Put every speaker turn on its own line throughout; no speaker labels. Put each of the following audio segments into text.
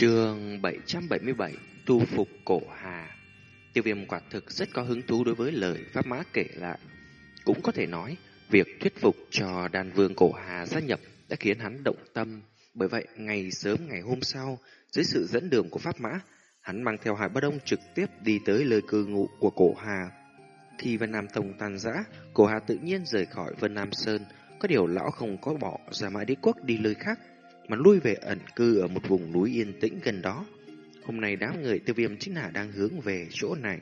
Trường 777 Tu phục cổ hà Tiêu viêm quả thực rất có hứng thú đối với lời Pháp Mã kể lại. Cũng có thể nói, việc thuyết phục cho đàn vương cổ hà gia nhập đã khiến hắn động tâm. Bởi vậy, ngày sớm ngày hôm sau, dưới sự dẫn đường của Pháp Mã, hắn mang theo Hải Bất Đông trực tiếp đi tới lời cư ngụ của cổ hà. Khi Vân Nam Tông tan rã, cổ hà tự nhiên rời khỏi Vân Nam Sơn, có điều lão không có bỏ ra mãi đế quốc đi nơi khác, mà lui về ẩn cư ở một vùng núi yên tĩnh gần đó. Hôm nay đám người tiêu viêm chính là đang hướng về chỗ này.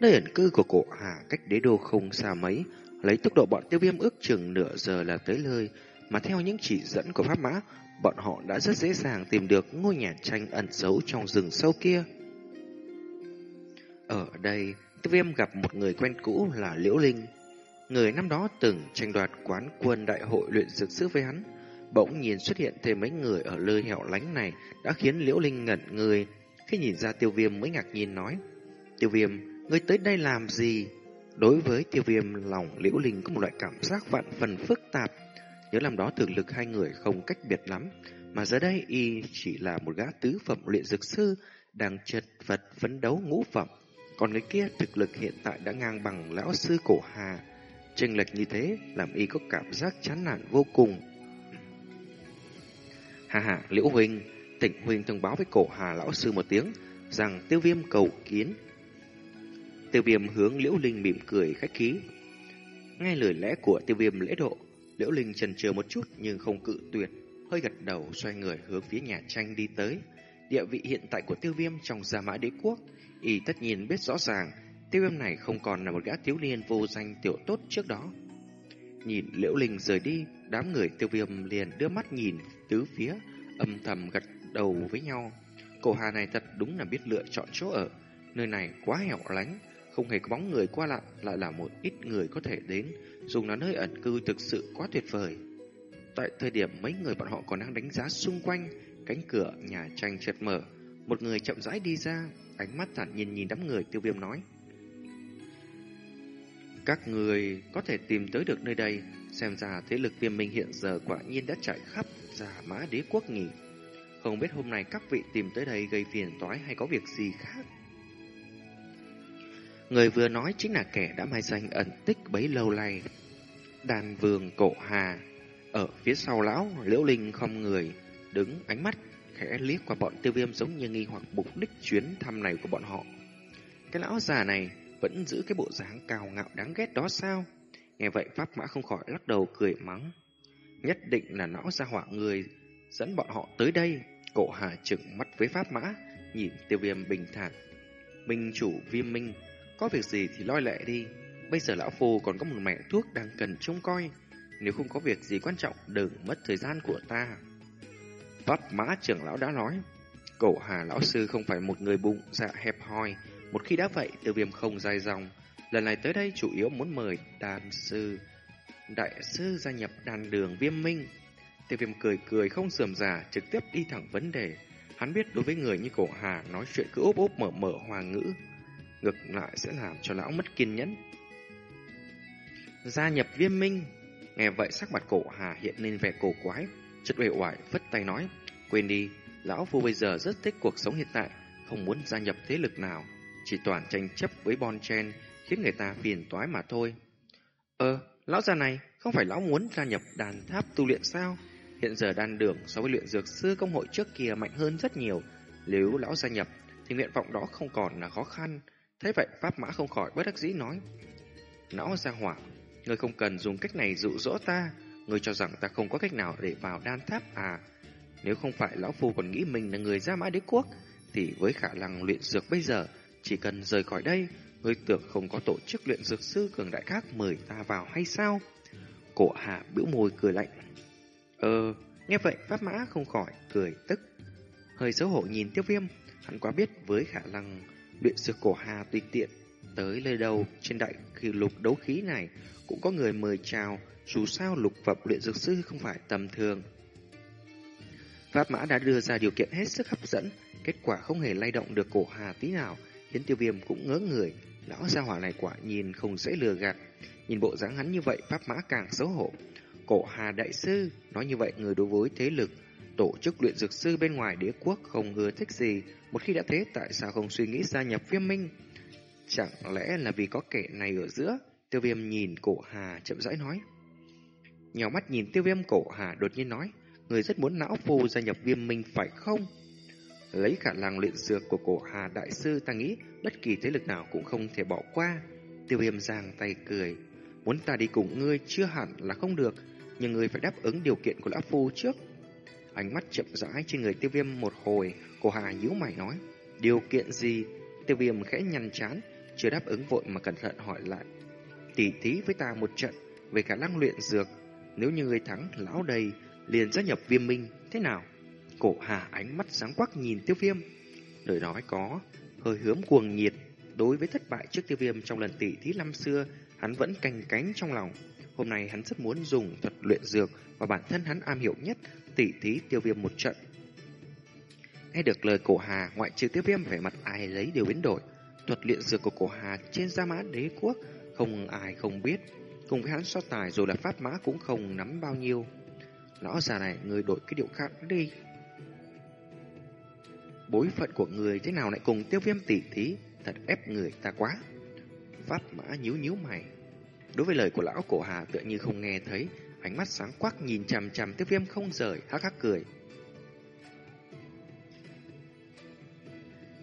Nơi ẩn cư của cổ hà cách đế đô không xa mấy, lấy tốc độ bọn tiêu viêm ước chừng nửa giờ là tới nơi, mà theo những chỉ dẫn của pháp mã, bọn họ đã rất dễ dàng tìm được ngôi nhà tranh ẩn giấu trong rừng sâu kia. Ở đây, tiêu viêm gặp một người quen cũ là Liễu Linh. Người năm đó từng tranh đoạt quán quân đại hội luyện dược sư với hắn. Bỗng nhìn xuất hiện thêm mấy người ở nơi hẻo lánh này đã khiến Liễu Linh ngẩn người. Khi nhìn ra tiêu viêm mới ngạc nhiên nói. Tiêu viêm, ngươi tới đây làm gì? Đối với tiêu viêm, lòng Liễu Linh có một loại cảm giác vạn phần phức tạp. Nhớ làm đó thực lực hai người không cách biệt lắm. Mà giờ đây y chỉ là một gã tứ phẩm luyện dược sư đang chật vật phấn đấu ngũ phẩm. Còn người kia thực lực hiện tại đã ngang bằng lão sư cổ hà. Chênh lệch như thế làm y có cảm giác chán nản vô cùng. Hà hà, Liễu Huynh, Thịnh Huynh thông báo với cổ hà lão sư một tiếng rằng tiêu viêm cầu kiến. Tiêu viêm hướng Liễu Linh mỉm cười khách khí. Nghe lời lẽ của tiêu viêm lễ độ, Liễu Linh chần chừ một chút nhưng không cự tuyệt, hơi gật đầu xoay người hướng phía nhà tranh đi tới. Địa vị hiện tại của tiêu viêm trong gia mã đế quốc, y tất nhiên biết rõ ràng tiêu viêm này không còn là một gã thiếu niên vô danh tiểu tốt trước đó. Nhìn Liễu Linh rời đi, đám người tiêu viêm liền đưa mắt nhìn tứ phía, âm thầm gật đầu với nhau. Cổ hà này thật đúng là biết lựa chọn chỗ ở. Nơi này quá hẻo lánh, không hề có bóng người qua lại, lại là một ít người có thể đến, dùng là nơi ẩn cư thực sự quá tuyệt vời. Tại thời điểm mấy người bọn họ còn đang đánh giá xung quanh, cánh cửa nhà tranh chợt mở, một người chậm rãi đi ra, ánh mắt thản nhiên nhìn đám người tiêu viêm nói. Các người có thể tìm tới được nơi đây, xem ra thế lực viêm minh hiện giờ quả nhiên đã trải khắp giả mã đế quốc nghỉ. Không biết hôm nay các vị tìm tới đây gây phiền toái hay có việc gì khác. Người vừa nói chính là kẻ đã mai danh ẩn tích bấy lâu nay. Đàn vương cổ hà. Ở phía sau lão, liễu linh không người, đứng ánh mắt khẽ liếc qua bọn tiêu viêm giống như nghi hoặc mục đích chuyến thăm này của bọn họ. Cái lão già này vẫn giữ cái bộ dáng cao ngạo đáng ghét đó sao? Nghe vậy Pháp Mã không khỏi lắc đầu cười mắng. Nhất định là não ra hỏa người dẫn bọn họ tới đây. Cổ hà trừng mắt với Pháp Mã, nhìn tiêu viêm bình thản. Minh chủ viêm minh, có việc gì thì loi lệ đi. Bây giờ lão phu còn có một mẹ thuốc đang cần trông coi. Nếu không có việc gì quan trọng, đừng mất thời gian của ta. Pháp Mã trưởng lão đã nói, cổ hà lão sư không phải một người bụng dạ hẹp hòi, một khi đã vậy, tiêu viêm không dài dòng. Lần này tới đây chủ yếu muốn mời đàn sư, đại sư gia nhập đàn đường viêm minh. Tiêu viêm cười cười không sườm giả, trực tiếp đi thẳng vấn đề. Hắn biết đối với người như cổ hà nói chuyện cứ úp úp mở mở hòa ngữ. Ngược lại sẽ làm cho lão mất kiên nhẫn. Gia nhập viêm minh. Nghe vậy sắc mặt cổ hà hiện lên vẻ cổ quái. Chất uể oải phất tay nói. Quên đi, lão phu bây giờ rất thích cuộc sống hiện tại, không muốn gia nhập thế lực nào chỉ toàn tranh chấp với Bon Chen khiến người ta phiền toái mà thôi. Ờ, lão già này không phải lão muốn gia nhập đàn tháp tu luyện sao? Hiện giờ đan đường so với luyện dược sư công hội trước kia mạnh hơn rất nhiều. Nếu lão gia nhập thì nguyện vọng đó không còn là khó khăn. Thế vậy Pháp Mã không khỏi bất đắc dĩ nói. Lão gia hỏa, người không cần dùng cách này dụ dỗ ta. Người cho rằng ta không có cách nào để vào đan tháp à? Nếu không phải lão phu còn nghĩ mình là người gia mã đế quốc, thì với khả năng luyện dược bây giờ chỉ cần rời khỏi đây, ngươi tưởng không có tổ chức luyện dược sư cường đại khác mời ta vào hay sao? Cổ hạ bĩu môi cười lạnh. Ờ, nghe vậy Pháp Mã không khỏi cười tức. Hơi xấu hổ nhìn tiêu viêm, hắn quá biết với khả năng luyện dược cổ hà tùy tiện. Tới lời đầu trên đại khi lục đấu khí này cũng có người mời chào, dù sao lục phẩm luyện dược sư không phải tầm thường. Pháp Mã đã đưa ra điều kiện hết sức hấp dẫn, kết quả không hề lay động được cổ hà tí nào, khiến tiêu viêm cũng ngớ người. Lão gia hỏa này quả nhìn không dễ lừa gạt. Nhìn bộ dáng hắn như vậy, pháp mã càng xấu hổ. Cổ hà đại sư, nói như vậy người đối với thế lực, Tổ chức luyện dược sư bên ngoài đế quốc không hứa thích gì, một khi đã thế tại sao không suy nghĩ gia nhập viêm minh? Chẳng lẽ là vì có kẻ này ở giữa? Tiêu viêm nhìn cổ hà chậm rãi nói. Nhỏ mắt nhìn tiêu viêm cổ hà đột nhiên nói, người rất muốn não phu gia nhập viêm minh phải không? Lấy khả năng luyện dược của cổ hà đại sư ta nghĩ bất kỳ thế lực nào cũng không thể bỏ qua. Tiêu viêm giang tay cười, muốn ta đi cùng ngươi chưa hẳn là không được, nhưng ngươi phải đáp ứng điều kiện của lão phu trước. Ánh mắt chậm rãi trên người tiêu viêm một hồi, cổ hà nhíu mày nói, điều kiện gì? Tiêu viêm khẽ nhăn chán, chưa đáp ứng vội mà cẩn thận hỏi lại. Tỉ thí với ta một trận về khả năng luyện dược, nếu như ngươi thắng lão đầy liền gia nhập viêm minh, thế nào? Cổ hà ánh mắt sáng quắc nhìn tiêu viêm. Lời nói có, hơi hướng cuồng nhiệt. Đối với thất bại trước tiêu viêm trong lần tỷ thí năm xưa, hắn vẫn canh cánh trong lòng. Hôm nay hắn rất muốn dùng thuật luyện dược và bản thân hắn am hiểu nhất tỷ thí tiêu viêm một trận. Nghe được lời cổ hà, ngoại trừ tiêu viêm vẻ mặt ai lấy đều biến đổi. Thuật luyện dược của cổ hà trên gia mã đế quốc, không ai không biết. Cùng với hắn so tài rồi là pháp mã cũng không nắm bao nhiêu. Lão già này, người đổi cái điệu khác đi. Bối phận của người thế nào lại cùng tiêu viêm tỉ thí, thật ép người ta quá. Pháp mã nhíu nhíu mày. Đối với lời của lão cổ hà tựa như không nghe thấy, ánh mắt sáng quắc nhìn chằm chằm tiêu viêm không rời, hắc hắc cười.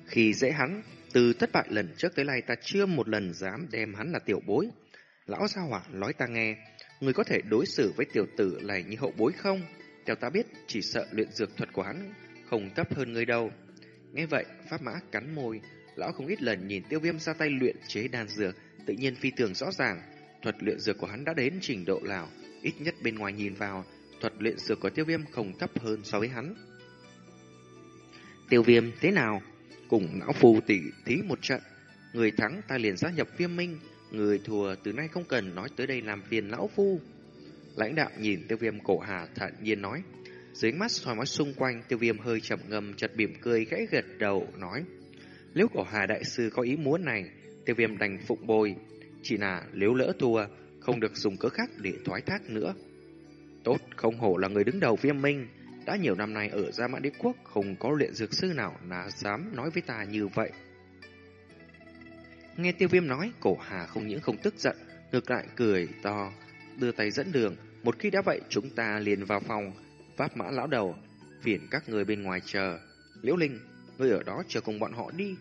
Khi dễ hắn, từ thất bại lần trước tới nay ta chưa một lần dám đem hắn là tiểu bối. Lão gia hỏa nói ta nghe, người có thể đối xử với tiểu tử này như hậu bối không? Theo ta biết, chỉ sợ luyện dược thuật của hắn không thấp hơn người đâu. Nghe vậy, Pháp Mã cắn môi, lão không ít lần nhìn tiêu viêm ra tay luyện chế đan dược, tự nhiên phi thường rõ ràng, thuật luyện dược của hắn đã đến trình độ nào, ít nhất bên ngoài nhìn vào, thuật luyện dược của tiêu viêm không thấp hơn so với hắn. Tiêu viêm thế nào? Cùng lão phù tỉ thí một trận, người thắng ta liền gia nhập viêm minh, người thua từ nay không cần nói tới đây làm phiền lão phu. Lãnh đạo nhìn tiêu viêm cổ hà thản nhiên nói, dưới mắt soi mói xung quanh, tiêu viêm hơi chậm ngầm chật bỉm cười gãy gật đầu, nói. Nếu cổ hà đại sư có ý muốn này, tiêu viêm đành phụng bồi. Chỉ là nếu lỡ thua, không được dùng cớ khác để thoái thác nữa. Tốt, không hổ là người đứng đầu viêm minh. Đã nhiều năm nay ở Gia Mã Đế Quốc không có luyện dược sư nào là dám nói với ta như vậy. Nghe tiêu viêm nói, cổ hà không những không tức giận, ngược lại cười to, đưa tay dẫn đường. Một khi đã vậy, chúng ta liền vào phòng, Pháp mã lão đầu, phiền các người bên ngoài chờ. Liễu Linh, ngươi ở đó chờ cùng bọn họ đi.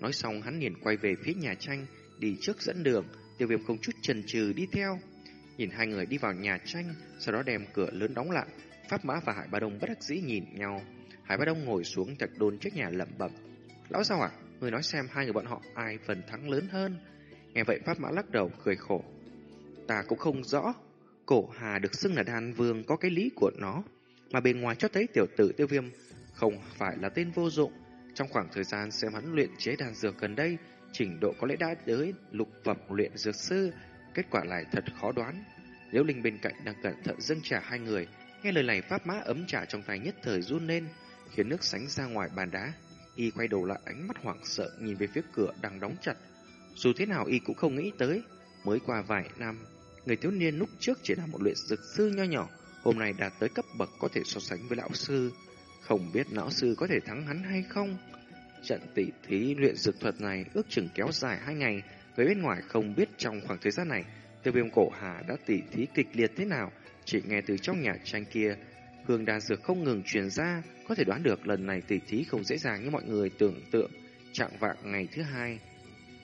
Nói xong hắn liền quay về phía nhà tranh, đi trước dẫn đường, tiêu viêm không chút chần chừ đi theo. Nhìn hai người đi vào nhà tranh, sau đó đem cửa lớn đóng lại. Pháp mã và Hải Ba Đông bất đắc dĩ nhìn nhau. Hải Ba Đông ngồi xuống chặt đôn trước nhà lẩm bẩm. Lão sao à? Người nói xem hai người bọn họ ai phần thắng lớn hơn. Nghe vậy Pháp mã lắc đầu, cười khổ. Ta cũng không rõ. Cổ Hà được xưng là đàn vương có cái lý của nó mà bên ngoài cho thấy tiểu tử tiêu viêm không phải là tên vô dụng. Trong khoảng thời gian xem hắn luyện chế đan dược gần đây, trình độ có lẽ đã tới lục phẩm luyện dược sư, kết quả lại thật khó đoán. Liễu Linh bên cạnh đang cẩn thận dâng trà hai người, nghe lời này pháp mã ấm trà trong tay nhất thời run lên, khiến nước sánh ra ngoài bàn đá. Y quay đầu lại ánh mắt hoảng sợ nhìn về phía cửa đang đóng chặt. Dù thế nào Y cũng không nghĩ tới, mới qua vài năm, người thiếu niên lúc trước chỉ là một luyện dược sư nho nhỏ, hôm nay đạt tới cấp bậc có thể so sánh với lão sư. Không biết lão sư có thể thắng hắn hay không? Trận tỷ thí luyện dược thuật này ước chừng kéo dài hai ngày, người bên ngoài không biết trong khoảng thời gian này, tiêu viêm cổ hà đã tỷ thí kịch liệt thế nào, chỉ nghe từ trong nhà tranh kia, hương đan dược không ngừng truyền ra, có thể đoán được lần này tỷ thí không dễ dàng như mọi người tưởng tượng. Trạng vạng ngày thứ hai,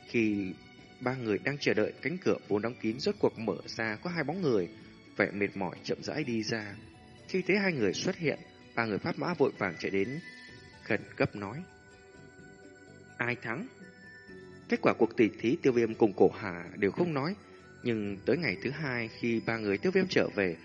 khi ba người đang chờ đợi cánh cửa vốn đóng kín rốt cuộc mở ra có hai bóng người, vẻ mệt mỏi chậm rãi đi ra. Khi thấy hai người xuất hiện, ba người pháp mã vội vàng chạy đến, khẩn cấp nói. Ai thắng? Kết quả cuộc tỷ thí tiêu viêm cùng cổ hà đều không nói, nhưng tới ngày thứ hai khi ba người tiêu viêm trở về,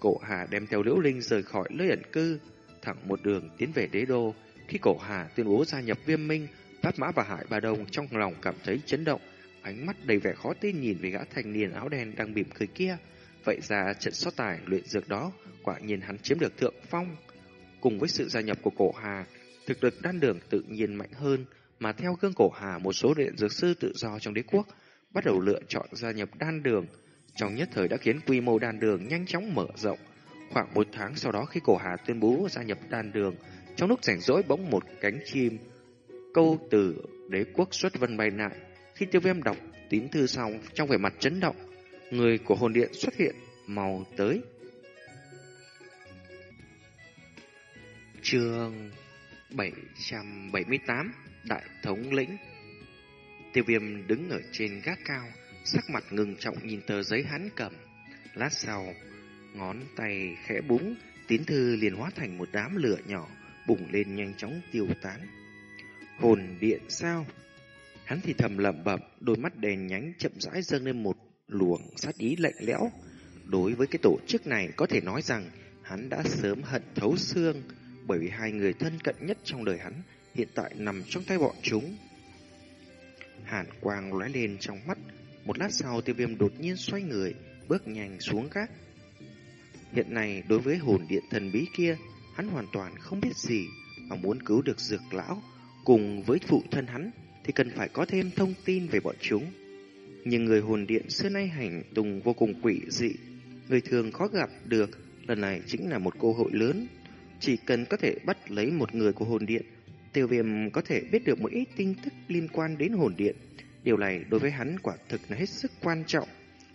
cổ hà đem theo liễu linh rời khỏi nơi ẩn cư, thẳng một đường tiến về đế đô. Khi cổ hà tuyên bố gia nhập viêm minh, Pháp Mã và Hải Ba Đông trong lòng cảm thấy chấn động, ánh mắt đầy vẻ khó tin nhìn về gã thanh niên áo đen đang mỉm cười kia. Vậy ra trận so tài luyện dược đó quả nhiên hắn chiếm được thượng phong. Cùng với sự gia nhập của cổ hà, thực lực đan đường tự nhiên mạnh hơn, mà theo gương cổ hà một số luyện dược sư tự do trong đế quốc bắt đầu lựa chọn gia nhập đan đường. Trong nhất thời đã khiến quy mô đan đường nhanh chóng mở rộng. Khoảng một tháng sau đó khi cổ hà tuyên bố gia nhập đan đường, trong lúc rảnh rỗi bỗng một cánh chim câu từ đế quốc xuất vân bay lại. Khi tiêu viêm đọc tín thư xong trong vẻ mặt chấn động, người của hồn điện xuất hiện, màu tới. Chương 778 Đại thống lĩnh Tiêu viêm đứng ở trên gác cao, sắc mặt ngừng trọng nhìn tờ giấy hắn cầm. Lát sau, ngón tay khẽ búng, tín thư liền hóa thành một đám lửa nhỏ, bùng lên nhanh chóng tiêu tán. Hồn điện sao? Hắn thì thầm lẩm bẩm, đôi mắt đèn nhánh chậm rãi dâng lên một luồng sát ý lạnh lẽo. Đối với cái tổ chức này có thể nói rằng hắn đã sớm hận thấu xương, bởi vì hai người thân cận nhất trong đời hắn hiện tại nằm trong tay bọn chúng. Hàn quang lóe lên trong mắt, một lát sau tiêu viêm đột nhiên xoay người, bước nhanh xuống gác. Hiện nay đối với hồn điện thần bí kia, hắn hoàn toàn không biết gì, mà muốn cứu được dược lão, cùng với phụ thân hắn thì cần phải có thêm thông tin về bọn chúng. Nhưng người hồn điện xưa nay hành tung vô cùng quỷ dị, người thường khó gặp được, lần này chính là một cơ hội lớn. Chỉ cần có thể bắt lấy một người của hồn điện, tiêu viêm có thể biết được một ít tin tức liên quan đến hồn điện. Điều này đối với hắn quả thực là hết sức quan trọng.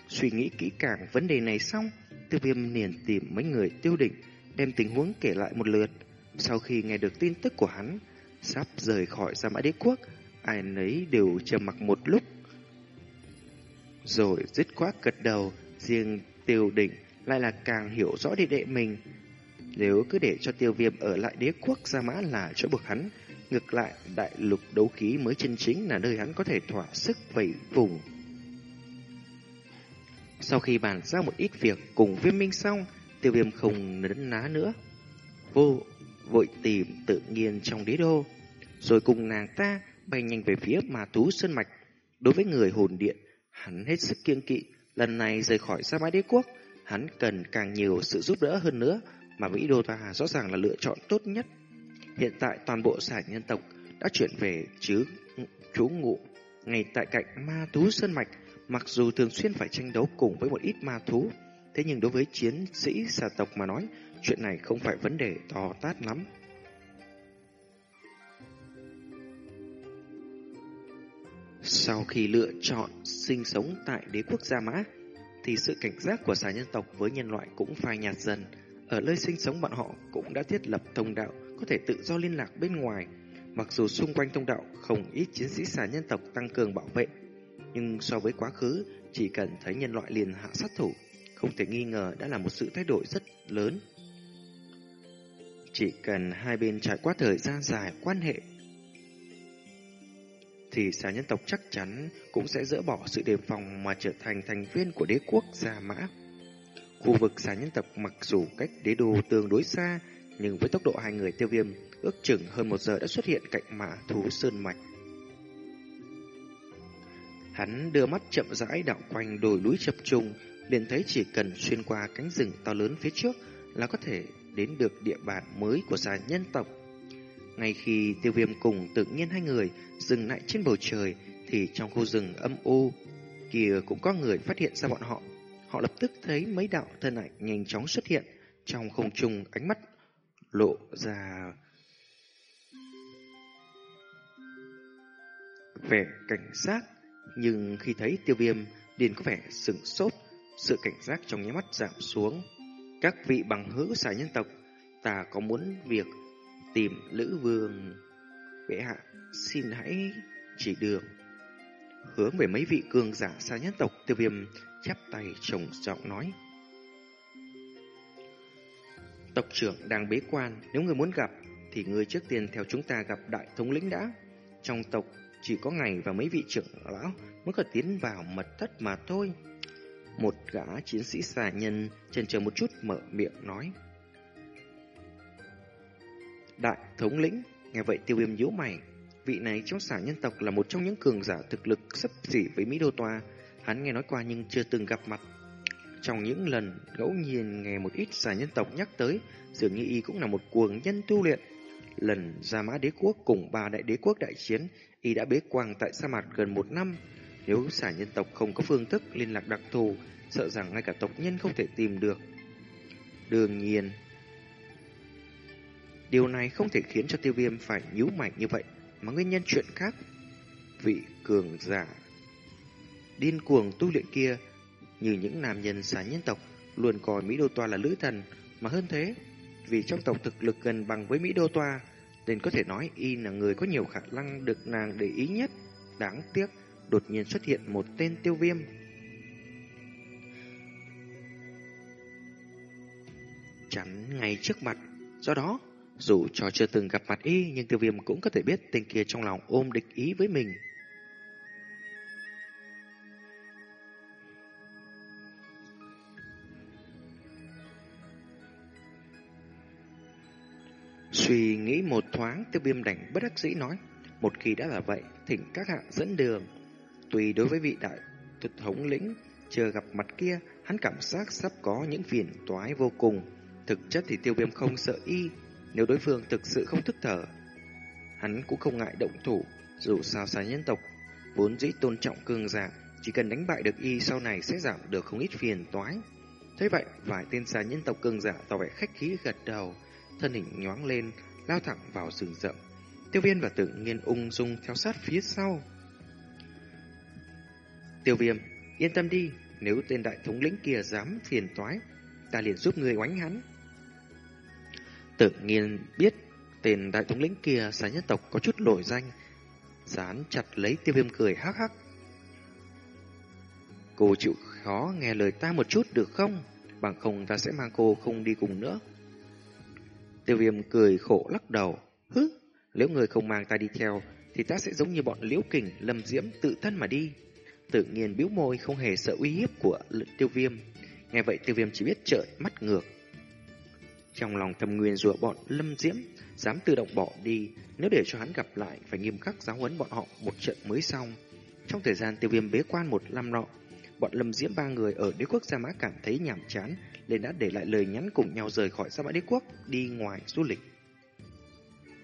Suy nghĩ kỹ càng vấn đề này xong, tiêu viêm liền tìm mấy người tiêu định, đem tình huống kể lại một lượt. Sau khi nghe được tin tức của hắn, sắp rời khỏi Gia Mã Đế Quốc, ai nấy đều trầm mặc một lúc. Rồi dứt khoát gật đầu, riêng tiêu đỉnh lại là càng hiểu rõ đệ đệ mình. Nếu cứ để cho tiêu viêm ở lại đế quốc Gia Mã là chỗ bực hắn, ngược lại đại lục đấu khí mới chân chính là nơi hắn có thể thỏa sức vẩy vùng. Sau khi bàn giao một ít việc cùng viêm minh xong, tiêu viêm không nấn ná nữa. Vô vội tìm tự nhiên trong đế đô, rồi cùng nàng ta bay nhanh về phía mà thú sơn mạch. Đối với người hồn điện, hắn hết sức kiêng kỵ, lần này rời khỏi Sa Mã Đế Quốc, hắn cần càng nhiều sự giúp đỡ hơn nữa, mà Vĩ Đô Ta rõ ràng là lựa chọn tốt nhất. Hiện tại toàn bộ sản nhân tộc đã chuyển về chứ chú ngụ ngay tại cạnh ma thú sơn mạch, mặc dù thường xuyên phải tranh đấu cùng với một ít ma thú, thế nhưng đối với chiến sĩ xà tộc mà nói, chuyện này không phải vấn đề to tát lắm. Sau khi lựa chọn sinh sống tại đế quốc Gia Mã, thì sự cảnh giác của xà nhân tộc với nhân loại cũng phai nhạt dần. Ở nơi sinh sống bọn họ cũng đã thiết lập thông đạo có thể tự do liên lạc bên ngoài. Mặc dù xung quanh thông đạo không ít chiến sĩ xà nhân tộc tăng cường bảo vệ, nhưng so với quá khứ, chỉ cần thấy nhân loại liền hạ sát thủ, không thể nghi ngờ đã là một sự thay đổi rất lớn. Chỉ cần hai bên trải qua thời gian dài quan hệ thì xà nhân tộc chắc chắn cũng sẽ dỡ bỏ sự đề phòng mà trở thành thành viên của đế quốc Gia Mã. Khu vực xà nhân tộc mặc dù cách đế đô tương đối xa, nhưng với tốc độ hai người tiêu viêm, ước chừng hơn một giờ đã xuất hiện cạnh mã thú sơn mạch. Hắn đưa mắt chậm rãi đảo quanh đồi núi chập trùng, liền thấy chỉ cần xuyên qua cánh rừng to lớn phía trước là có thể đến được địa bàn mới của xà nhân tộc. Ngay khi tiêu viêm cùng tự nhiên hai người dừng lại trên bầu trời, thì trong khu rừng âm u kia cũng có người phát hiện ra bọn họ. Họ lập tức thấy mấy đạo thân ảnh nhanh chóng xuất hiện trong không trung ánh mắt lộ ra vẻ cảnh giác nhưng khi thấy tiêu viêm, liền có vẻ sửng sốt, sự cảnh giác trong nháy mắt giảm xuống các vị bằng hữu xài nhân tộc, ta có muốn việc tìm Lữ Vương. Bệ hạ, xin hãy chỉ đường. Hướng về mấy vị cường giả xa nhân tộc tiêu viêm chắp tay trồng giọng nói. Tộc trưởng đang bế quan, nếu người muốn gặp thì người trước tiên theo chúng ta gặp đại thống lĩnh đã. Trong tộc chỉ có ngày và mấy vị trưởng lão mới có tiến vào mật thất mà thôi. Một gã chiến sĩ xà nhân chần chờ một chút mở miệng nói. Đại thống lĩnh, nghe vậy tiêu viêm nhíu mày. Vị này trong xả nhân tộc là một trong những cường giả thực lực sấp xỉ với Mỹ Đô Toa. Hắn nghe nói qua nhưng chưa từng gặp mặt. Trong những lần ngẫu nhiên nghe một ít xả nhân tộc nhắc tới, dường như y cũng là một cuồng nhân tu luyện. Lần ra mã đế quốc cùng ba đại đế quốc đại chiến, y đã bế quang tại sa mạc gần một năm. Nếu xả nhân tộc không có phương thức liên lạc đặc thù, sợ rằng ngay cả tộc nhân không thể tìm được. Đương nhiên, điều này không thể khiến cho tiêu viêm phải nhíu mày như vậy, mà nguyên nhân chuyện khác. Vị cường giả điên cuồng tu luyện kia, như những nam nhân xà nhân tộc, luôn coi Mỹ Đô Toa là lữ thần, mà hơn thế, vì trong tộc thực lực gần bằng với Mỹ Đô Toa, nên có thể nói y là người có nhiều khả năng được nàng để ý nhất. Đáng tiếc, đột nhiên xuất hiện một tên tiêu viêm. Chắn ngay trước mặt, do đó, dù cho chưa từng gặp mặt y, nhưng tiêu viêm cũng có thể biết tên kia trong lòng ôm địch ý với mình. Suy nghĩ một thoáng, tiêu viêm đành bất đắc dĩ nói. Một khi đã là vậy, thỉnh các hạ dẫn đường. Tùy đối với vị đại thuật thống lĩnh chưa gặp mặt kia, hắn cảm giác sắp có những phiền toái vô cùng. Thực chất thì tiêu viêm không sợ y, nếu đối phương thực sự không thức thở. Hắn cũng không ngại động thủ, dù sao xa nhân tộc, vốn dĩ tôn trọng cường giả, chỉ cần đánh bại được y sau này sẽ giảm được không ít phiền toái. Thế vậy, vài tên xa nhân tộc cường giả tỏ vẻ khách khí gật đầu, thân hình nhoáng lên, lao thẳng vào rừng rậm. Tiêu viêm và tự nhiên ung dung theo sát phía sau. Tiêu viêm, yên tâm đi, nếu tên đại thống lĩnh kia dám phiền toái, ta liền giúp người oánh hắn. Tự nhiên biết tên đại thống lĩnh kia xã nhân tộc có chút nổi danh, dán chặt lấy tiêu viêm cười hắc hắc. Cô chịu khó nghe lời ta một chút được không? Bằng không ta sẽ mang cô không đi cùng nữa. Tiêu viêm cười khổ lắc đầu. Hứ, nếu người không mang ta đi theo, thì ta sẽ giống như bọn liễu kình, lâm diễm tự thân mà đi. Tự nhiên biếu môi không hề sợ uy hiếp của tiêu viêm. Nghe vậy tiêu viêm chỉ biết trợn mắt ngược. Trong lòng thầm nguyên rủa bọn lâm diễm, dám tự động bỏ đi, nếu để cho hắn gặp lại, phải nghiêm khắc giáo huấn bọn họ một trận mới xong. Trong thời gian tiêu viêm bế quan một năm nọ, bọn lâm diễm ba người ở đế quốc Gia Mã cảm thấy nhàm chán, nên đã để lại lời nhắn cùng nhau rời khỏi Gia Mã đế quốc, đi ngoài du lịch.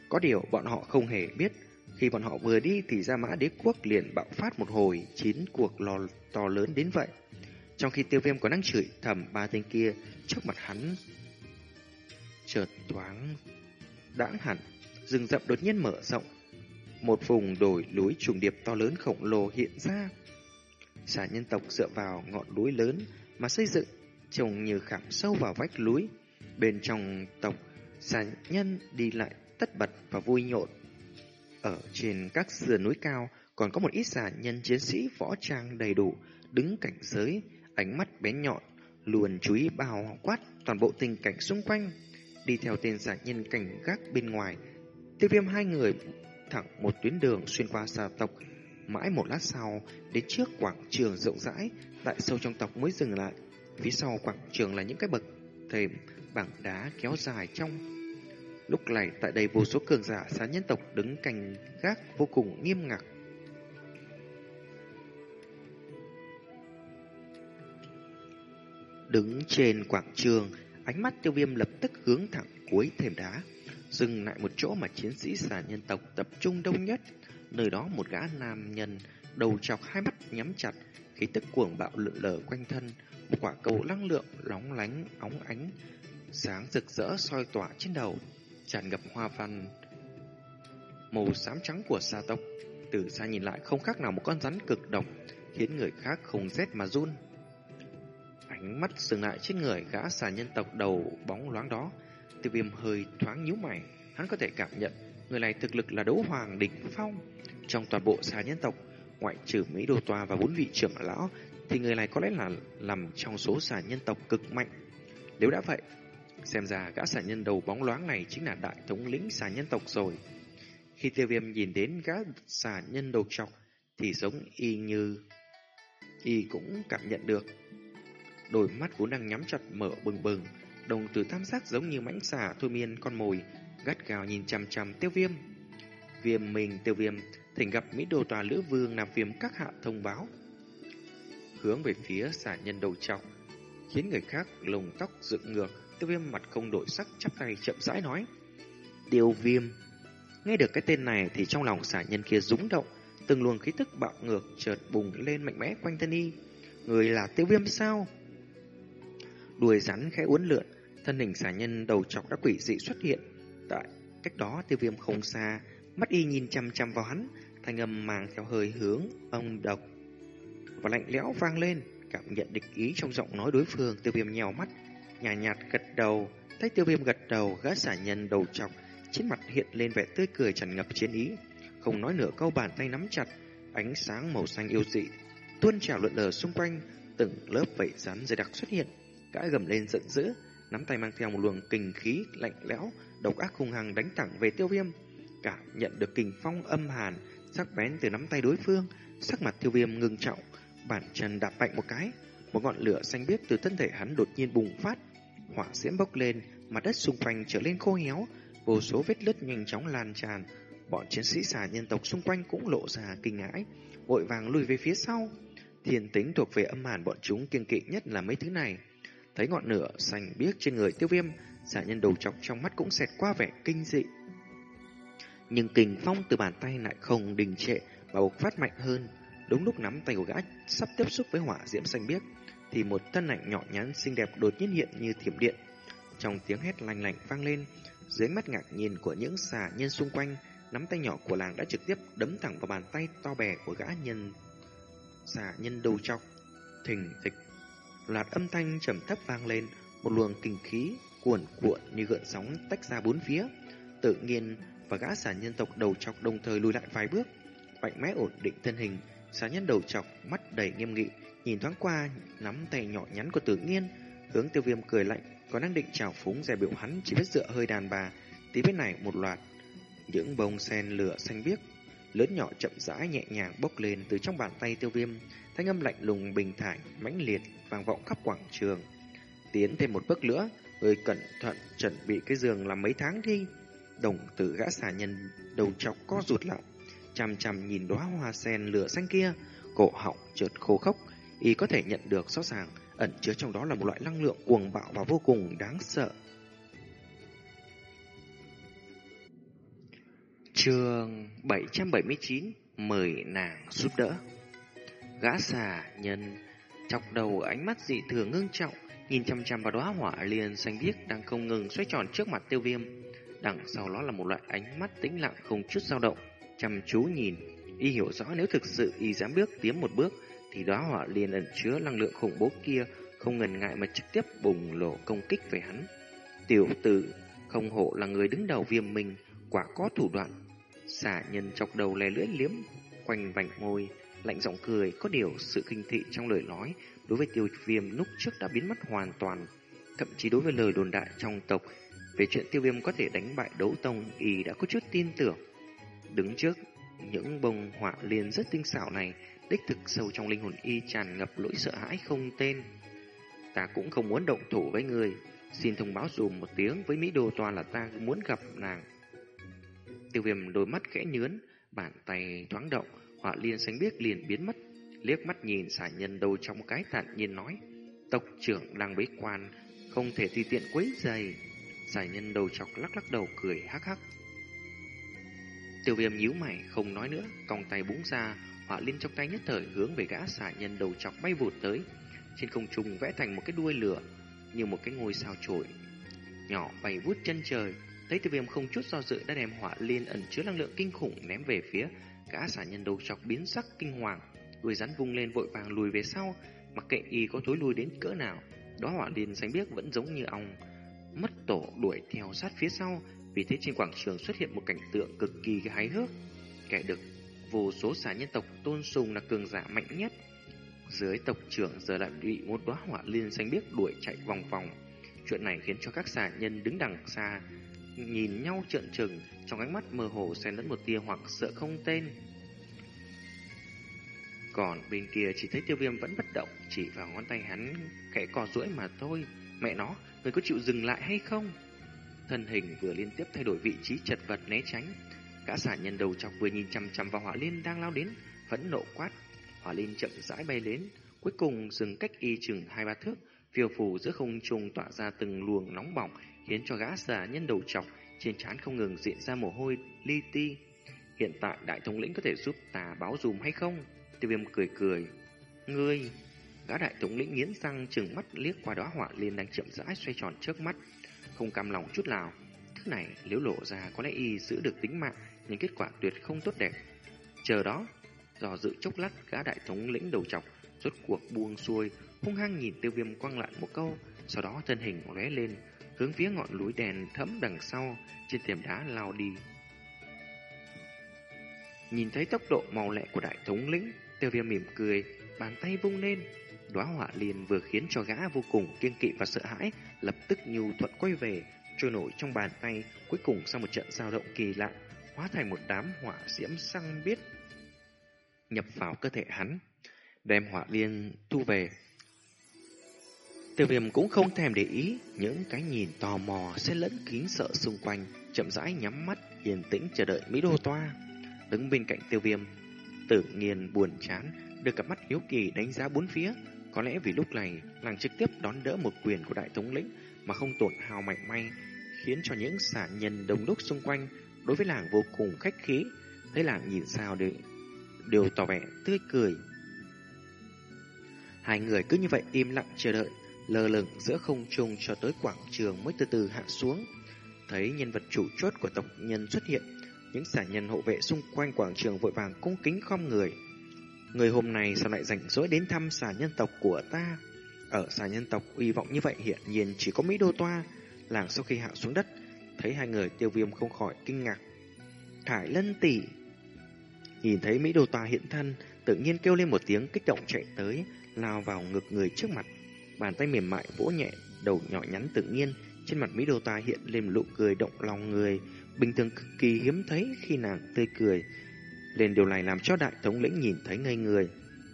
Có điều bọn họ không hề biết, khi bọn họ vừa đi thì Gia Mã đế quốc liền bạo phát một hồi chiến cuộc lò to lớn đến vậy. Trong khi tiêu viêm còn đang chửi thầm ba tên kia, trước mặt hắn chợt thoáng đãng hẳn, rừng rậm đột nhiên mở rộng. Một vùng đồi núi trùng điệp to lớn khổng lồ hiện ra. Xã nhân tộc dựa vào ngọn núi lớn mà xây dựng, trông như khảm sâu vào vách núi. Bên trong tộc, xã nhân đi lại tất bật và vui nhộn. Ở trên các sườn núi cao còn có một ít xã nhân chiến sĩ võ trang đầy đủ, đứng cảnh giới, ánh mắt bén nhọn, luôn chú ý bao quát toàn bộ tình cảnh xung quanh. Đi theo tên giả nhân cảnh gác bên ngoài, tiêu viêm hai người thẳng một tuyến đường xuyên qua xà tộc, Mãi một lát sau, đến trước quảng trường rộng rãi, tại sâu trong tộc mới dừng lại. Phía sau quảng trường là những cái bậc thềm bằng đá kéo dài trong. Lúc này tại đây vô số cường giả xá nhân tộc đứng canh gác vô cùng nghiêm ngặt. Đứng trên quảng trường, ánh mắt tiêu viêm lập tức hướng thẳng cuối thềm đá. Dừng lại một chỗ mà chiến sĩ xà nhân tộc tập trung đông nhất. Nơi đó một gã nam nhân, đầu chọc hai mắt nhắm chặt, khí tức cuồng bạo lượn lờ quanh thân, một quả cầu năng lượng lóng lánh, óng ánh, sáng rực rỡ soi tỏa trên đầu, tràn ngập hoa văn màu xám trắng của sa tộc. Từ xa nhìn lại không khác nào một con rắn cực độc, khiến người khác không rét mà run. Ánh mắt dừng lại trên người gã xà nhân tộc đầu bóng loáng đó, tiêu viêm hơi thoáng nhíu mày, hắn có thể cảm nhận người này thực lực là đấu hoàng đỉnh phong. Trong toàn bộ xà nhân tộc, ngoại trừ mấy đồ tòa và bốn vị trưởng lão, thì người này có lẽ là nằm trong số xà nhân tộc cực mạnh. Nếu đã vậy, xem ra gã xà nhân đầu bóng loáng này chính là đại thống lĩnh xà nhân tộc rồi. Khi tiêu viêm nhìn đến gã xà nhân đầu trọc, thì giống y như... Y cũng cảm nhận được. Đôi mắt vốn đang nhắm chặt mở bừng bừng, đồng tử tam giác giống như mãnh xà thôi miên con mồi, gắt gào nhìn chằm chằm tiêu viêm. Viêm mình tiêu viêm thỉnh gặp Mỹ đồ Tòa Lữ Vương làm viêm các hạ thông báo. Hướng về phía xả nhân đầu trọc, khiến người khác lồng tóc dựng ngược, tiêu viêm mặt không đổi sắc chắp tay chậm rãi nói. Tiêu viêm. Nghe được cái tên này thì trong lòng xả nhân kia rúng động, từng luồng khí tức bạo ngược chợt bùng lên mạnh mẽ quanh thân y. Người là tiêu viêm sao? Đuôi rắn khẽ uốn lượn, thân hình xà nhân đầu chọc đã quỷ dị xuất hiện. Tại cách đó tiêu viêm không xa, mắt y nhìn chăm chăm vào hắn, thanh âm mang theo hơi hướng, ông độc. Và lạnh lẽo vang lên, cảm nhận địch ý trong giọng nói đối phương, tiêu viêm nhèo mắt, nhạt nhạt gật đầu, thấy tiêu viêm gật đầu, gã xả nhân đầu chọc, trên mặt hiện lên vẻ tươi cười tràn ngập chiến ý, không nói nửa câu bàn tay nắm chặt, ánh sáng màu xanh yêu dị, tuôn trào lượn lờ xung quanh, từng lớp vảy rắn dày đặc xuất hiện, gã gầm lên giận dữ, nắm tay mang theo một luồng kình khí lạnh lẽo, độc ác hung hăng đánh thẳng về tiêu viêm. Cảm nhận được kình phong âm hàn, sắc bén từ nắm tay đối phương, sắc mặt tiêu viêm ngưng trọng, bản chân đạp mạnh một cái, một ngọn lửa xanh biếc từ thân thể hắn đột nhiên bùng phát, hỏa diễm bốc lên, mặt đất xung quanh trở lên khô héo, vô số vết lứt nhanh chóng lan tràn. Bọn chiến sĩ xà nhân tộc xung quanh cũng lộ ra kinh ngãi, vội vàng lùi về phía sau. Thiên tính thuộc về âm hàn bọn chúng kiêng kỵ nhất là mấy thứ này. Thấy ngọn lửa xanh biếc trên người tiêu viêm, giả nhân đầu chọc trong mắt cũng xẹt qua vẻ kinh dị. Nhưng kình phong từ bàn tay lại không đình trệ mà bộc phát mạnh hơn. Đúng lúc nắm tay của gã sắp tiếp xúc với hỏa diễm xanh biếc, thì một thân ảnh nhỏ nhắn xinh đẹp đột nhiên hiện như thiểm điện. Trong tiếng hét lành lạnh vang lên, dưới mắt ngạc nhìn của những xà nhân xung quanh, nắm tay nhỏ của làng đã trực tiếp đấm thẳng vào bàn tay to bè của gã nhân xà nhân đầu chọc. Thình thịch, loạt âm thanh trầm thấp vang lên, một luồng kinh khí cuồn cuộn như gợn sóng tách ra bốn phía. Tự nhiên và gã xà nhân tộc đầu chọc đồng thời lùi lại vài bước, mạnh mẽ ổn định thân hình, xà nhân đầu chọc mắt đầy nghiêm nghị, nhìn thoáng qua nắm tay nhỏ nhắn của Tự Nhiên, hướng Tiêu Viêm cười lạnh, còn đang định chào phúng dè biểu hắn chỉ biết dựa hơi đàn bà, tí bên này một loạt những bông sen lửa xanh biếc lớn nhỏ chậm rãi nhẹ nhàng bốc lên từ trong bàn tay Tiêu Viêm, thanh âm lạnh lùng bình thản mãnh liệt vang vọng khắp quảng trường. Tiến thêm một bước nữa, người cẩn thận chuẩn bị cái giường làm mấy tháng đi. Đồng tử gã xà nhân đầu chọc co rụt lại, chằm chằm nhìn đóa hoa sen lửa xanh kia, cổ họng chợt khô khốc, y có thể nhận được rõ ràng ẩn chứa trong đó là một loại năng lượng cuồng bạo và vô cùng đáng sợ. Trường 779 mời nàng giúp đỡ. Gã xà nhân chọc đầu ánh mắt dị thường ngưng trọng, nhìn chăm chăm vào đóa hỏa liền xanh biếc đang không ngừng xoay tròn trước mặt tiêu viêm. Đằng sau đó là một loại ánh mắt tĩnh lặng không chút dao động, chăm chú nhìn. Y hiểu rõ nếu thực sự y dám bước tiến một bước, thì đóa hỏa liền ẩn chứa năng lượng khủng bố kia không ngần ngại mà trực tiếp bùng lộ công kích về hắn. Tiểu tử, không hộ là người đứng đầu viêm mình, quả có thủ đoạn. Xả nhân chọc đầu lè lưỡi liếm, quanh vành môi, lạnh giọng cười, có điều sự kinh thị trong lời nói đối với tiêu viêm lúc trước đã biến mất hoàn toàn. Thậm chí đối với lời đồn đại trong tộc về chuyện tiêu viêm có thể đánh bại đấu tông, y đã có chút tin tưởng. Đứng trước những bông họa liền rất tinh xảo này, đích thực sâu trong linh hồn y tràn ngập lỗi sợ hãi không tên. Ta cũng không muốn động thủ với người, xin thông báo dùm một tiếng với Mỹ Đô Toàn là ta muốn gặp nàng. Tiêu viêm đôi mắt khẽ nhướn, bàn tay thoáng động, họa liên xanh biếc liền biến mất, liếc mắt nhìn xả nhân đầu trong cái thản nhiên nói, tộc trưởng đang bế quan, không thể tùy tiện quấy giày. Giải nhân đầu chọc lắc lắc đầu cười hắc hắc. Tiêu viêm nhíu mày không nói nữa, còng tay búng ra, họa liên trong tay nhất thời hướng về gã xả nhân đầu chọc bay vụt tới. Trên không trung vẽ thành một cái đuôi lửa, như một cái ngôi sao chổi nhỏ bay vút chân trời. Thấy tiêu viêm không chút do dự đã đem hỏa liên ẩn chứa năng lượng kinh khủng ném về phía gã xả nhân đầu chọc biến sắc kinh hoàng. Đuôi rắn vung lên vội vàng lùi về sau, mặc kệ y có thối lùi đến cỡ nào. Đó hỏa liên xanh biếc vẫn giống như ong, mất tổ đuổi theo sát phía sau. Vì thế trên quảng trường xuất hiện một cảnh tượng cực kỳ hái hước. Kẻ được vô số xả nhân tộc tôn sùng là cường giả mạnh nhất. Dưới tộc trưởng giờ lại bị một đóa hỏa liên xanh biếc đuổi chạy vòng vòng. Chuyện này khiến cho các xà nhân đứng đằng xa nhìn nhau trợn trừng, trong ánh mắt mơ hồ xen lẫn một tia hoặc sợ không tên. Còn bên kia chỉ thấy tiêu viêm vẫn bất động, chỉ vào ngón tay hắn khẽ cò duỗi mà thôi. Mẹ nó, người có chịu dừng lại hay không? Thân hình vừa liên tiếp thay đổi vị trí chật vật né tránh. Cả xả nhân đầu chọc vừa nhìn chằm chằm vào hỏa liên đang lao đến, phẫn nộ quát. Hỏa liên chậm rãi bay đến, cuối cùng dừng cách y chừng hai ba thước, phiêu phù giữa không trung tỏa ra từng luồng nóng bỏng, khiến cho gã già nhân đầu chọc trên trán không ngừng diễn ra mồ hôi li ti. Hiện tại đại thống lĩnh có thể giúp ta báo dùm hay không? Tiêu viêm cười cười. Ngươi, Gã đại thống lĩnh nghiến răng chừng mắt liếc qua đóa họa liên đang chậm rãi xoay tròn trước mắt, không cam lòng chút nào. Thứ này nếu lộ ra có lẽ y giữ được tính mạng, nhưng kết quả tuyệt không tốt đẹp. Chờ đó, do dự chốc lát gã đại thống lĩnh đầu chọc, rốt cuộc buông xuôi, hung hăng nhìn tiêu viêm quăng lại một câu, sau đó thân hình lóe lên, hướng phía ngọn núi đèn thẫm đằng sau, trên tiềm đá lao đi. Nhìn thấy tốc độ màu lẹ của đại thống lĩnh, tiêu viêm mỉm cười, bàn tay vung lên. Đóa hỏa liền vừa khiến cho gã vô cùng kiên kỵ và sợ hãi, lập tức nhu thuận quay về, trôi nổi trong bàn tay, cuối cùng sau một trận dao động kỳ lạ, hóa thành một đám hỏa diễm xăng biết nhập vào cơ thể hắn, đem hỏa liên thu về. Tiêu viêm cũng không thèm để ý những cái nhìn tò mò sẽ lẫn kính sợ xung quanh, chậm rãi nhắm mắt, yên tĩnh chờ đợi Mỹ Đô Toa. Đứng bên cạnh tiêu viêm, tự nhiên buồn chán, được cặp mắt hiếu kỳ đánh giá bốn phía. Có lẽ vì lúc này, làng trực tiếp đón đỡ một quyền của đại thống lĩnh mà không tổn hào mạnh may, khiến cho những sản nhân đông đúc xung quanh đối với làng vô cùng khách khí. Thấy làng nhìn sao đều, đều tỏ vẻ tươi cười. Hai người cứ như vậy im lặng chờ đợi, lơ lửng giữa không trung cho tới quảng trường mới từ từ hạ xuống. Thấy nhân vật chủ chốt của tộc nhân xuất hiện, những sản nhân hộ vệ xung quanh quảng trường vội vàng cung kính khom người. Người hôm nay sao lại rảnh rỗi đến thăm xà nhân tộc của ta? Ở xà nhân tộc uy vọng như vậy hiện nhiên chỉ có Mỹ Đô Toa. Làng sau khi hạ xuống đất, thấy hai người tiêu viêm không khỏi kinh ngạc. Thải lân tỷ Nhìn thấy Mỹ Đô Toa hiện thân, tự nhiên kêu lên một tiếng kích động chạy tới, lao vào ngực người trước mặt. Bàn tay mềm mại vỗ nhẹ, đầu nhỏ nhắn tự nhiên, trên mặt Mỹ Đô ta hiện lên nụ cười động lòng người, bình thường cực kỳ hiếm thấy khi nàng tươi cười. Lên điều này làm cho đại thống lĩnh nhìn thấy ngây người.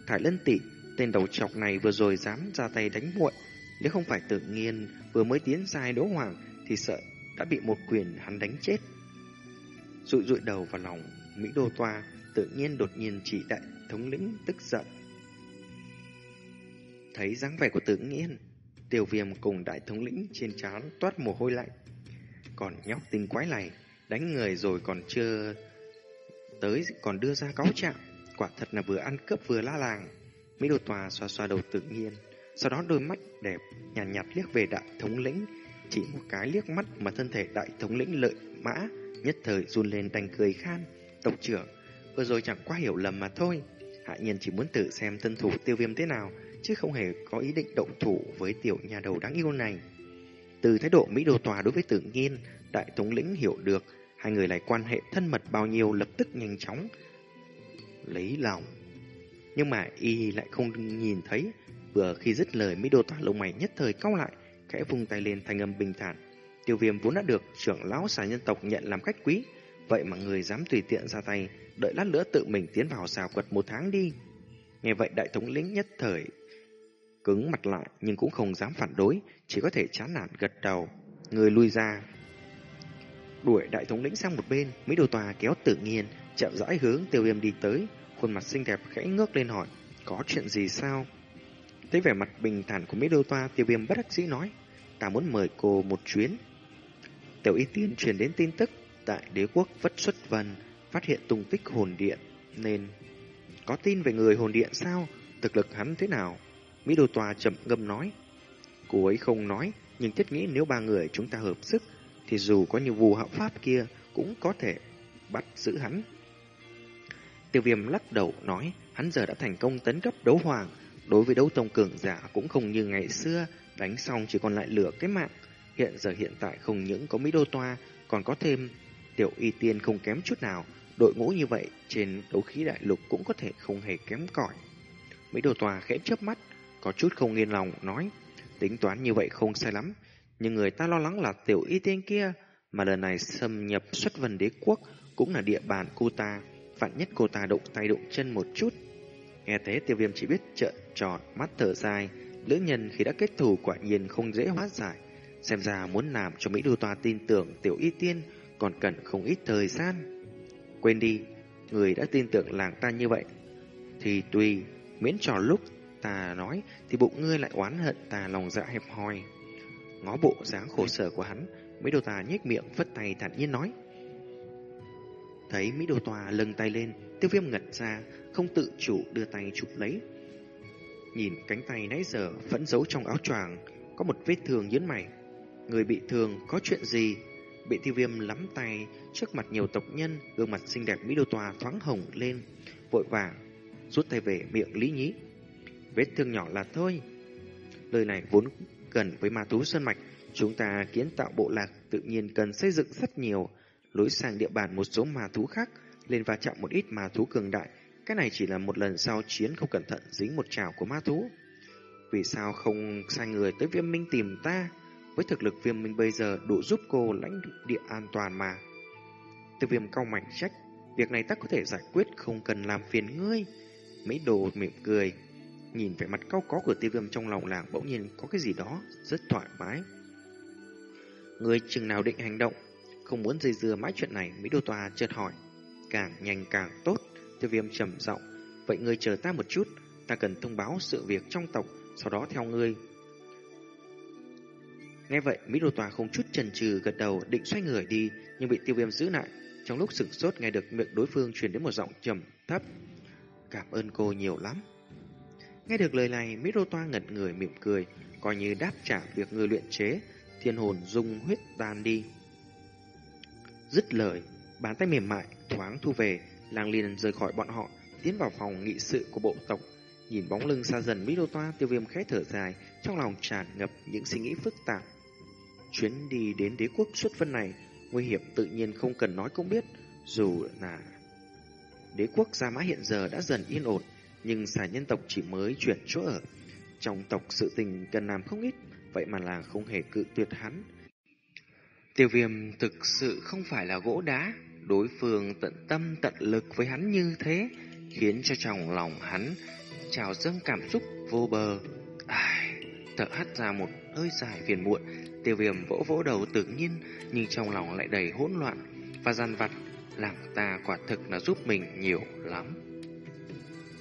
Thải lân tỷ, tên đầu chọc này vừa rồi dám ra tay đánh muội, nếu không phải tự nhiên vừa mới tiến sai đỗ hoàng thì sợ đã bị một quyền hắn đánh chết. Rụi rụi đầu vào lòng Mỹ Đô Toa, tự nhiên đột nhiên chỉ đại thống lĩnh tức giận. Thấy dáng vẻ của tự nhiên, tiêu viêm cùng đại thống lĩnh trên trán toát mồ hôi lạnh. Còn nhóc tinh quái này, đánh người rồi còn chưa tới còn đưa ra cáo trạng, quả thật là vừa ăn cướp vừa la làng. Mỹ đồ Tòa xoa xoa đầu tự nhiên, sau đó đôi mắt đẹp nhàn nhạt, nhạt liếc về đại thống lĩnh, chỉ một cái liếc mắt mà thân thể đại thống lĩnh lợi mã nhất thời run lên đành cười khan. Tộc trưởng, vừa rồi chẳng qua hiểu lầm mà thôi. Hạ nhiên chỉ muốn tự xem tân thủ tiêu viêm thế nào, chứ không hề có ý định động thủ với tiểu nhà đầu đáng yêu này. Từ thái độ Mỹ Đô Tòa đối với tự nhiên, đại thống lĩnh hiểu được hai người lại quan hệ thân mật bao nhiêu lập tức nhanh chóng lấy lòng. Nhưng mà y lại không nhìn thấy, vừa khi dứt lời Mỹ Đô Tòa lông mày nhất thời cau lại, khẽ vung tay lên thành âm bình thản. Tiêu viêm vốn đã được trưởng lão xà nhân tộc nhận làm khách quý, vậy mà người dám tùy tiện ra tay, đợi lát nữa tự mình tiến vào xào quật một tháng đi. Nghe vậy đại thống lĩnh nhất thời cứng mặt lại nhưng cũng không dám phản đối, chỉ có thể chán nản gật đầu. Người lui ra. Đuổi đại thống lĩnh sang một bên, Mỹ Đồ Tòa kéo tự nhiên, chậm rãi hướng tiêu viêm đi tới, khuôn mặt xinh đẹp khẽ ngước lên hỏi, có chuyện gì sao? Thấy vẻ mặt bình thản của Mỹ Đô Toa, tiêu viêm bất đắc dĩ nói, ta muốn mời cô một chuyến. Tiểu Y Tiên truyền đến tin tức, tại đế quốc vất xuất vân, phát hiện tung tích hồn điện, nên... Có tin về người hồn điện sao? Thực lực hắn thế nào? Mỹ Đô Tòa chậm ngâm nói. Cô ấy không nói, nhưng thiết nghĩ nếu ba người chúng ta hợp sức, thì dù có nhiều vù hạo pháp kia, cũng có thể bắt giữ hắn. Tiêu viêm lắc đầu nói, hắn giờ đã thành công tấn cấp đấu hoàng, đối với đấu tông cường giả cũng không như ngày xưa, đánh xong chỉ còn lại lửa cái mạng. Hiện giờ hiện tại không những có Mỹ Đô Toa, còn có thêm tiểu y tiên không kém chút nào. Đội ngũ như vậy trên đấu khí đại lục cũng có thể không hề kém cỏi. Mỹ Đô Toa khẽ chớp mắt, có chút không yên lòng, nói, tính toán như vậy không sai lắm, nhưng người ta lo lắng là tiểu y tiên kia, mà lần này xâm nhập xuất vân đế quốc cũng là địa bàn cô ta, vạn nhất cô ta động tay động chân một chút. Nghe thế tiêu viêm chỉ biết trợn tròn mắt thở dài, lữ nhân khi đã kết thù quả nhiên không dễ hóa giải. Xem ra muốn làm cho Mỹ Đô Toa tin tưởng tiểu y tiên còn cần không ít thời gian. Quên đi, người đã tin tưởng làng ta như vậy, thì tùy, miễn trò lúc ta nói thì bụng ngươi lại oán hận ta lòng dạ hẹp hòi. Ngó bộ dáng khổ sở của hắn, Mỹ Đô Tà nhếch miệng phất tay thản nhiên nói. Thấy Mỹ Đô Tòa lưng tay lên, tiêu viêm ngật ra, không tự chủ đưa tay chụp lấy. nhìn cánh tay nãy giờ vẫn giấu trong áo choàng, có một vết thương nhớn mày. Người bị thương có chuyện gì? Bị tiêu viêm lắm tay trước mặt nhiều tộc nhân, gương mặt xinh đẹp Mỹ Đô Tòa thoáng hồng lên, vội vàng rút tay về miệng Lý nhí. Vết thương nhỏ là thôi. Lời này vốn gần với ma thú sơn mạch, chúng ta kiến tạo bộ lạc tự nhiên cần xây dựng rất nhiều lối sang địa bàn một số ma thú khác, lên va chạm một ít ma thú cường đại. Cái này chỉ là một lần sau chiến không cẩn thận dính một trào của ma thú. Vì sao không sai người tới viêm minh tìm ta? Với thực lực viêm minh bây giờ đủ giúp cô lãnh địa an toàn mà. Từ viêm cao mảnh trách, việc này ta có thể giải quyết không cần làm phiền ngươi. mỹ đồ mỉm cười, nhìn vẻ mặt cao có của tiêu viêm trong lòng làng bỗng nhiên có cái gì đó rất thoải mái. người chừng nào định hành động, không muốn dây dưa mãi chuyện này, Mỹ Đô Tòa chợt hỏi. Càng nhanh càng tốt, tiêu viêm trầm giọng Vậy ngươi chờ ta một chút, ta cần thông báo sự việc trong tộc, sau đó theo ngươi. Nghe vậy, Mỹ Đô Tòa không chút chần chừ gật đầu định xoay người đi, nhưng bị tiêu viêm giữ lại. Trong lúc sửng sốt nghe được miệng đối phương truyền đến một giọng trầm thấp. Cảm ơn cô nhiều lắm. Nghe được lời này, Mỹ Toa ngật người mỉm cười, coi như đáp trả việc người luyện chế, thiên hồn dung huyết tan đi. Dứt lời, bàn tay mềm mại, thoáng thu về, lang liền rời khỏi bọn họ, tiến vào phòng nghị sự của bộ tộc. Nhìn bóng lưng xa dần Mỹ Toa tiêu viêm khẽ thở dài, trong lòng tràn ngập những suy nghĩ phức tạp. Chuyến đi đến đế quốc xuất vân này, nguy hiểm tự nhiên không cần nói cũng biết, dù là đế quốc Gia Mã hiện giờ đã dần yên ổn, nhưng xà nhân tộc chỉ mới chuyển chỗ ở. Trong tộc sự tình cần làm không ít, vậy mà là không hề cự tuyệt hắn. Tiêu viêm thực sự không phải là gỗ đá, đối phương tận tâm tận lực với hắn như thế, khiến cho trong lòng hắn trào dâng cảm xúc vô bờ. Ai, thở hắt ra một hơi dài phiền muộn, tiêu viêm vỗ vỗ đầu tự nhiên, nhưng trong lòng lại đầy hỗn loạn và gian vặt, làm ta quả thực là giúp mình nhiều lắm.